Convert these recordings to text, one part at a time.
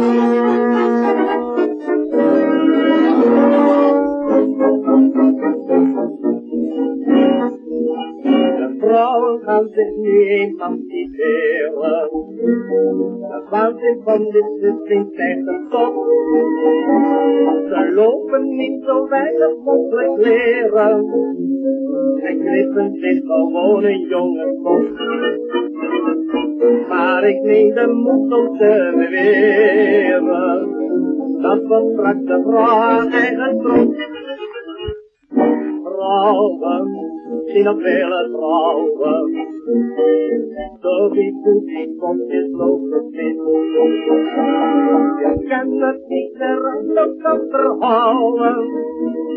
De vrouwen gaan zich nu emanciperen. De waanzin van dit systeem een top. Ze lopen niet zo weinig mogelijk leren. En knippen zich gewoon een jonge kop. Maar ik neem de moed om te beweren. Dat was straks de vrouw eigen trots. Vrouwen, zien op vele vrouwen. Zo die goed die komt is lopen. Je kan het niet meer kan verhouden.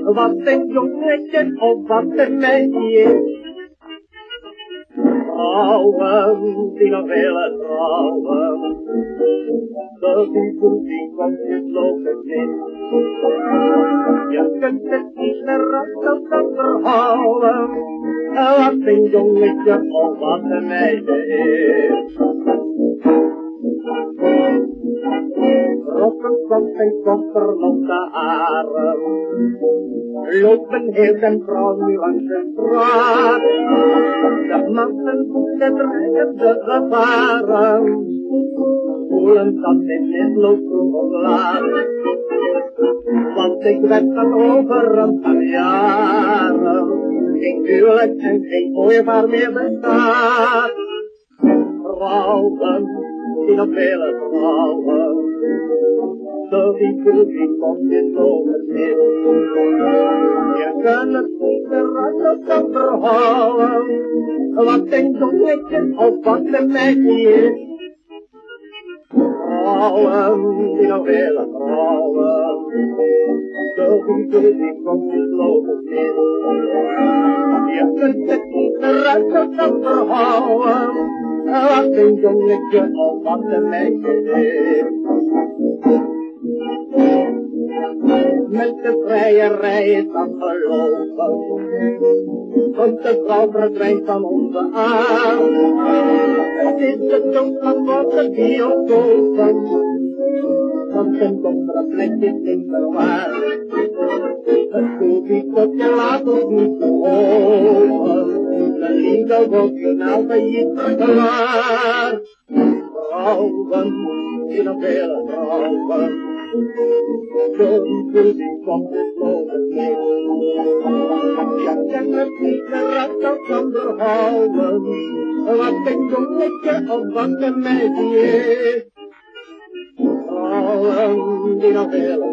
Wat een jongetje of wat een meisje is. Vrouwen, die nog. Zo die goed die komt is lopen mis. Je kunt het niet meer kan verhouden. Wat een jongetje of wat een meisje is. Rokken van zijn kofferloze haren. Lopen heel zijn vrouw nu langs de straat. De mannen voelen dreigen de gevaren. Voelen dat vroeg of laat. Want ik werd van over een paar jaren. Geen huwelijk en geen ooievaar meer bestaat. Vrouwen, die nog vele vrouwen. Zo die koelie komt in over mis. Je kan het niet meer uit elkaar verhouden. Wat een jongetje of wat een meisje is. Vrouwen, die nog vele vrouwen. Zo die koelie komt in over mis. Je kunt het niet meer uit elkaar verhouden. Wat een jongetje of wat een meisje is. Met de vrijerij is afgelopen. Want de vrouw verdwijnt van onze aan. Het is de van wat de biotopen. Want een donkere plek is in verwaar. Het koepie laat ons niet gehoven. De liefde wordt finaal bij je verklaard. Vrouwen, in een vele vrouwen. Zo die koepie komt het lopen neer. Je kan het niet meer uit elkaar houden. Wat een jongetje of wat een meisje is. Vrouwen, die nog vele